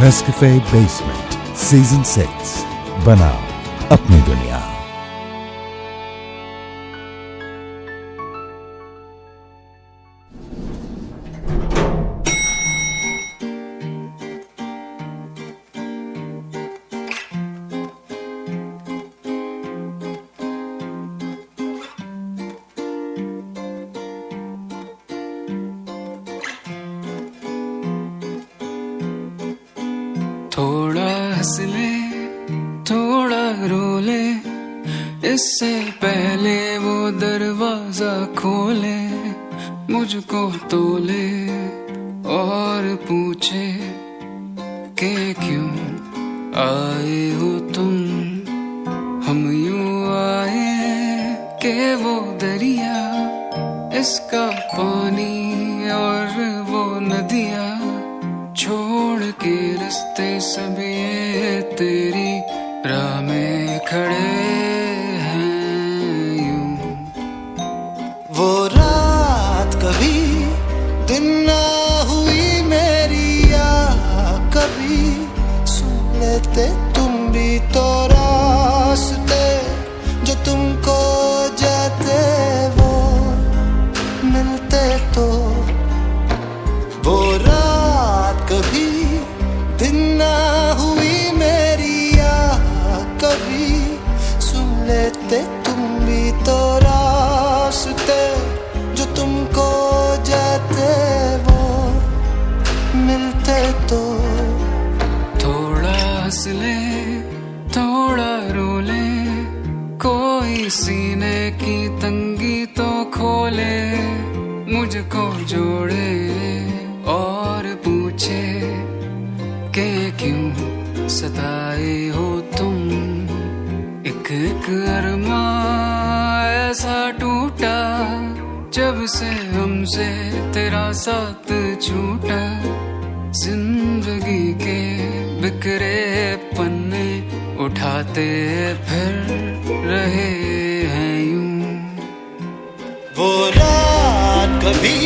Nescafe Basement Season 6 बनाओ अपनी दुनिया थोड़ा हंस ले थोड़ा रो ले इससे पहले वो दरवाज़ा खोले, मुझको तोले और पूछे के क्यों आए हो तुम? हम यूँ आए के वो दरिया, इसका पानी और वो नदिया। रास्ते सब ये तेरी राह में खड़े वो रात कभी हुई मेरी या कभी सुन लेते तुम भी तो रास्ते, जो तुमको जाते वो मिलते तो लेते तुम भी तो रास्ते जो तुमको जाते वो मिलते तो। थोड़ा हंस ले थोड़ा रो ले कोई सीने की तंगी तो खोले, मुझको जोड़े और पूछे, के क्यों सताए हो तुम? एक एक अरमा ऐसा टूटा, जब से हमसे तेरा साथ छूटा। ज़िंदगी के बिखरे पन्ने उठाते फिर रहे हैं यूँ। वो रात कभी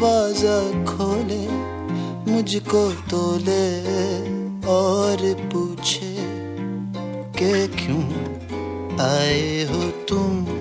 दरवाज़ा खोले मुझको तो ले और पूछे के क्यों आए हो तुम?